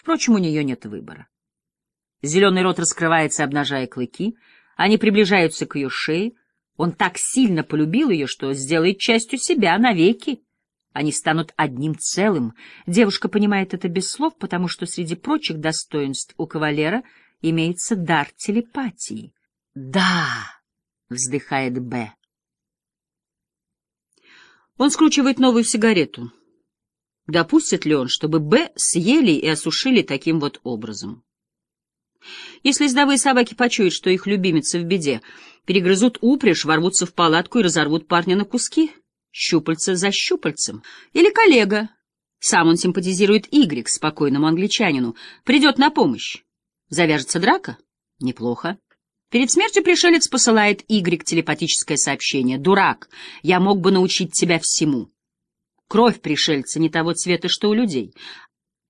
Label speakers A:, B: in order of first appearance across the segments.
A: Впрочем, у нее нет выбора. Зеленый рот раскрывается, обнажая клыки. Они приближаются к ее шее. Он так сильно полюбил ее, что сделает частью себя навеки. Они станут одним целым. Девушка понимает это без слов, потому что среди прочих достоинств у кавалера имеется дар телепатии. «Да!» — вздыхает Б. Он скручивает новую сигарету. Допустит ли он, чтобы Б съели и осушили таким вот образом? Если ездовые собаки почуют, что их любимица в беде, перегрызут упряжь, ворвутся в палатку и разорвут парня на куски, щупальца за щупальцем. Или коллега, сам он симпатизирует Y, спокойному англичанину, придет на помощь. Завяжется драка? Неплохо. Перед смертью пришелец посылает Y телепатическое сообщение. «Дурак, я мог бы научить тебя всему». Кровь пришельца не того цвета, что у людей.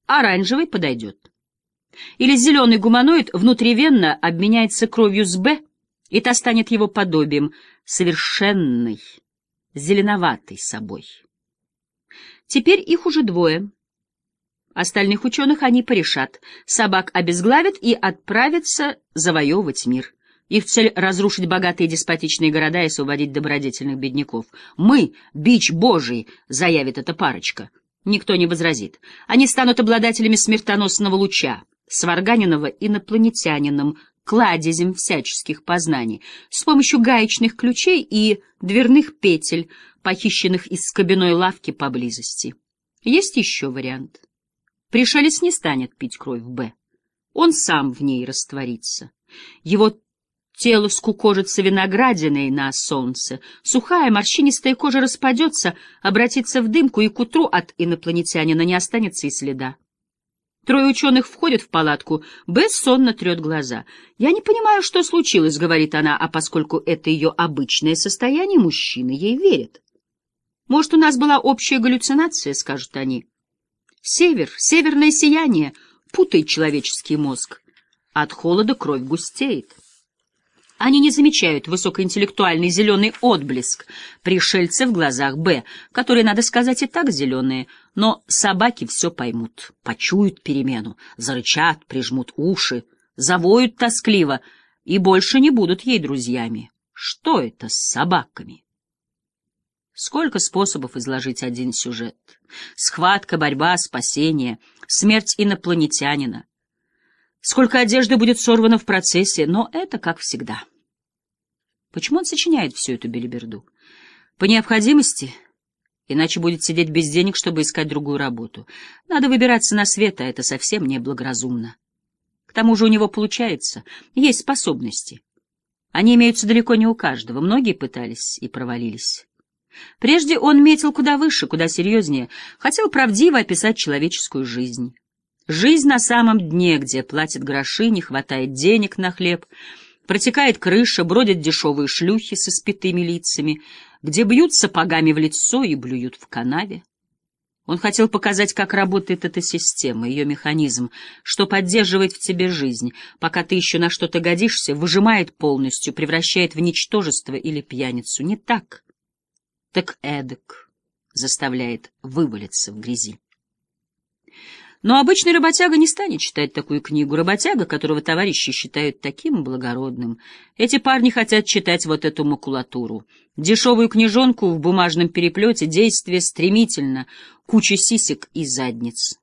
A: Оранжевый подойдет. Или зеленый гуманоид внутривенно обменяется кровью с Б, и та станет его подобием, совершенной, зеленоватой собой. Теперь их уже двое. Остальных ученых они порешат, собак обезглавят и отправятся завоевывать мир. Их цель — разрушить богатые деспотичные города и освободить добродетельных бедняков. «Мы — бич Божий», — заявит эта парочка. Никто не возразит. Они станут обладателями смертоносного луча, сварганенного инопланетянином, кладезем всяческих познаний, с помощью гаечных ключей и дверных петель, похищенных из скобяной лавки поблизости. Есть еще вариант. Пришелец не станет пить кровь Б. Он сам в ней растворится. Его тело скукожится виноградиной на солнце, сухая морщинистая кожа распадется, обратится в дымку, и к утру от инопланетянина не останется и следа. Трое ученых входят в палатку. Бесс сонно трет глаза. «Я не понимаю, что случилось», — говорит она, а поскольку это ее обычное состояние, мужчины ей верят. «Может, у нас была общая галлюцинация», — скажут они. «Север, северное сияние путает человеческий мозг. От холода кровь густеет». Они не замечают высокоинтеллектуальный зеленый отблеск пришельца в глазах Б, которые, надо сказать, и так зеленые, но собаки все поймут, почуют перемену, зарычат, прижмут уши, завоют тоскливо и больше не будут ей друзьями. Что это с собаками? Сколько способов изложить один сюжет. Схватка, борьба, спасение, смерть инопланетянина. Сколько одежды будет сорвано в процессе, но это как всегда. Почему он сочиняет всю эту белиберду? По необходимости, иначе будет сидеть без денег, чтобы искать другую работу. Надо выбираться на свет, а это совсем не благоразумно. К тому же у него получается, есть способности. Они имеются далеко не у каждого, многие пытались и провалились. Прежде он метил куда выше, куда серьезнее, хотел правдиво описать человеческую жизнь. Жизнь на самом дне, где платят гроши, не хватает денег на хлеб — Протекает крыша, бродят дешевые шлюхи со спитыми лицами, где бьют сапогами в лицо и блюют в канаве. Он хотел показать, как работает эта система, ее механизм, что поддерживает в тебе жизнь, пока ты еще на что-то годишься, выжимает полностью, превращает в ничтожество или пьяницу. Не так, так эдак заставляет вывалиться в грязи. Но обычный работяга не станет читать такую книгу. Работяга, которого товарищи считают таким благородным. Эти парни хотят читать вот эту макулатуру. Дешевую книжонку в бумажном переплете, действие стремительно, куча сисек и задниц.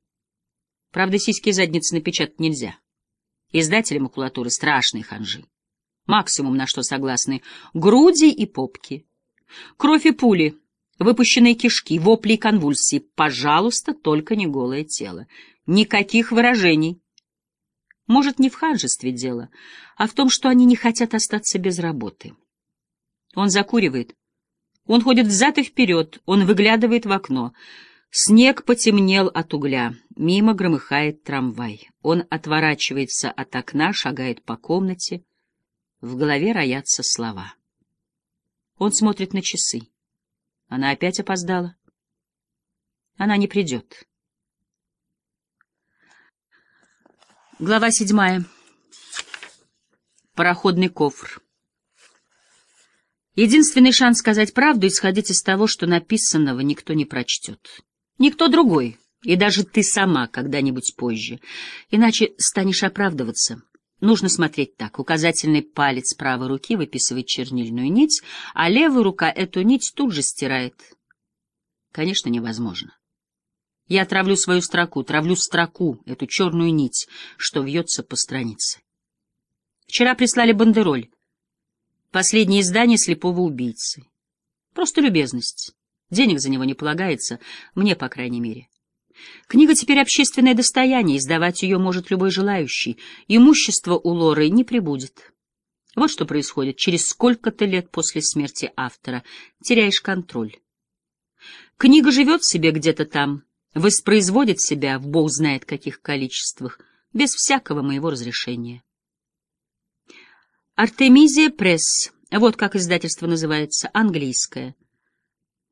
A: Правда, сиськи и задницы напечатать нельзя. Издатели макулатуры — страшные ханжи. Максимум, на что согласны — груди и попки. Кровь и пули — Выпущенные кишки, вопли и конвульсии. Пожалуйста, только не голое тело. Никаких выражений. Может, не в ханжестве дело, а в том, что они не хотят остаться без работы. Он закуривает. Он ходит взад и вперед, он выглядывает в окно. Снег потемнел от угля. Мимо громыхает трамвай. Он отворачивается от окна, шагает по комнате. В голове роятся слова. Он смотрит на часы. Она опять опоздала. Она не придет. Глава седьмая. Пароходный кофр. Единственный шанс сказать правду — исходить из того, что написанного никто не прочтет. Никто другой, И даже ты сама когда-нибудь позже. Иначе станешь оправдываться. Нужно смотреть так. Указательный палец правой руки выписывает чернильную нить, а левая рука эту нить тут же стирает. Конечно, невозможно. Я травлю свою строку, травлю строку, эту черную нить, что вьется по странице. Вчера прислали бандероль. Последнее издание «Слепого убийцы». Просто любезность. Денег за него не полагается, мне, по крайней мере. Книга теперь общественное достояние, издавать ее может любой желающий. Имущество у Лоры не прибудет. Вот что происходит через сколько-то лет после смерти автора. Теряешь контроль. Книга живет себе где-то там, воспроизводит себя в бог знает каких количествах, без всякого моего разрешения. Артемизия Пресс, вот как издательство называется, английское —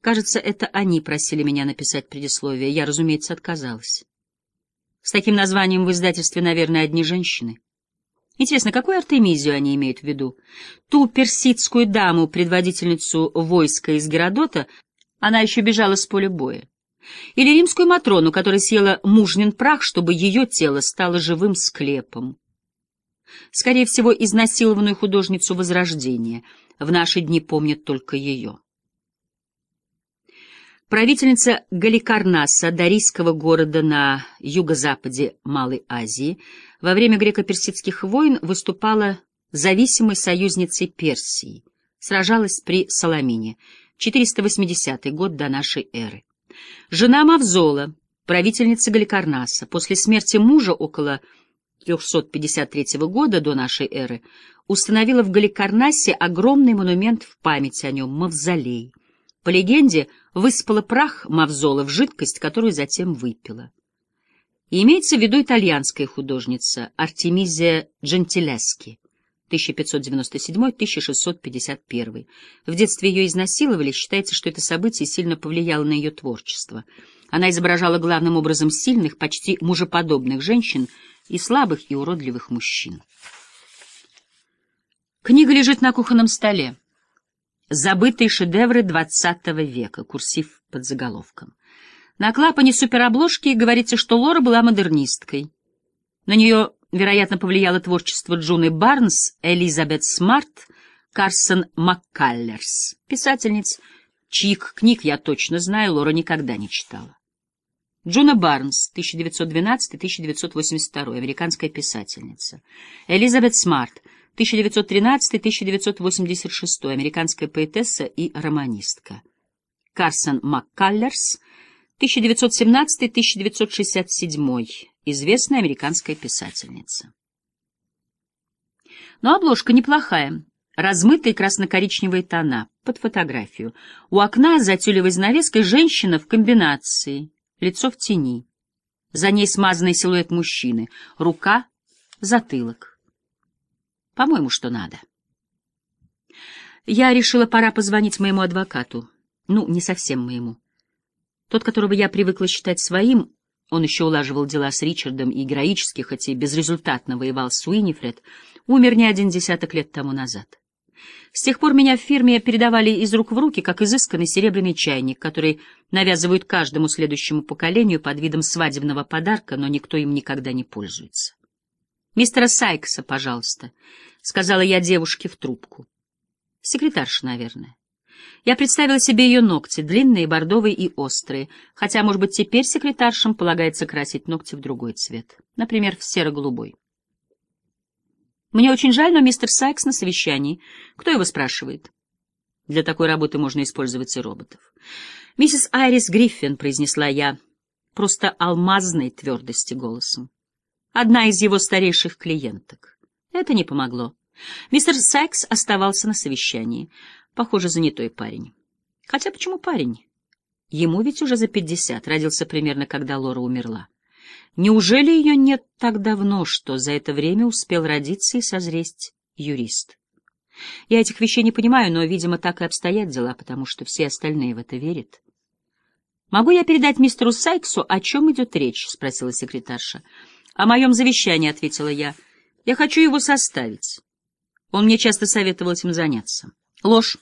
A: Кажется, это они просили меня написать предисловие. Я, разумеется, отказалась. С таким названием в издательстве, наверное, одни женщины. Интересно, какую Артемизию они имеют в виду? Ту персидскую даму, предводительницу войска из Геродота, она еще бежала с поля боя. Или римскую Матрону, которая съела мужнин прах, чтобы ее тело стало живым склепом. Скорее всего, изнасилованную художницу Возрождения. В наши дни помнят только ее. Правительница Галикарнаса, дарийского города на юго-западе Малой Азии, во время греко-персидских войн выступала зависимой союзницей Персии, сражалась при Саламине, 480 год до нашей эры. Жена Мавзола, правительница Галикарнаса, после смерти мужа около 353 года до нашей эры, установила в Галикарнасе огромный монумент в память о нем, мавзолей — по легенде, выспала прах Мавзола в жидкость, которую затем выпила. И имеется в виду итальянская художница Артемизия Джентилески, 1597-1651. В детстве ее изнасиловали, считается, что это событие сильно повлияло на ее творчество. Она изображала главным образом сильных, почти мужеподобных женщин и слабых и уродливых мужчин. Книга лежит на кухонном столе. Забытые шедевры XX века, курсив под заголовком. На клапане суперобложки говорится, что Лора была модернисткой. На нее, вероятно, повлияло творчество Джуны Барнс, Элизабет Смарт, Карсон Маккаллерс, писательниц, чьих книг я точно знаю, Лора никогда не читала. Джуна Барнс, 1912-1982, американская писательница. Элизабет Смарт, 1913-1986, американская поэтесса и романистка. Карсон Маккаллерс, 1917-1967, известная американская писательница. Но обложка неплохая. Размытые красно-коричневые тона под фотографию. У окна за тюлевой занавеской женщина в комбинации, лицо в тени. За ней смазанный силуэт мужчины, рука, затылок. По-моему, что надо. Я решила, пора позвонить моему адвокату. Ну, не совсем моему. Тот, которого я привыкла считать своим, он еще улаживал дела с Ричардом и героически, хоть и безрезультатно воевал с Уинифред, умер не один десяток лет тому назад. С тех пор меня в фирме передавали из рук в руки, как изысканный серебряный чайник, который навязывают каждому следующему поколению под видом свадебного подарка, но никто им никогда не пользуется. «Мистера Сайкса, пожалуйста», — сказала я девушке в трубку. Секретарша, наверное. Я представила себе ее ногти, длинные, бордовые и острые, хотя, может быть, теперь секретаршам полагается красить ногти в другой цвет, например, в серо-голубой. Мне очень жаль, но мистер Сайкс на совещании. Кто его спрашивает? Для такой работы можно использовать и роботов. «Миссис Айрис Гриффин», — произнесла я, просто алмазной твердости голосом одна из его старейших клиенток. Это не помогло. Мистер Сайкс оставался на совещании. Похоже, занятой парень. Хотя почему парень? Ему ведь уже за пятьдесят, родился примерно, когда Лора умерла. Неужели ее нет так давно, что за это время успел родиться и созреть юрист? Я этих вещей не понимаю, но, видимо, так и обстоят дела, потому что все остальные в это верят. «Могу я передать мистеру Сайксу, о чем идет речь?» — спросила секретарша. «О моем завещании», — ответила я. «Я хочу его составить. Он мне часто советовал этим заняться». Ложь.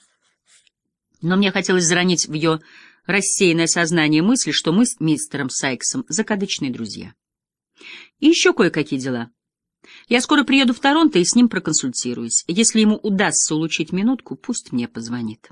A: Но мне хотелось заронить в ее рассеянное сознание мысли, что мы с мистером Сайксом закадычные друзья. И еще кое-какие дела. Я скоро приеду в Торонто и с ним проконсультируюсь. Если ему удастся улучшить минутку, пусть мне позвонит.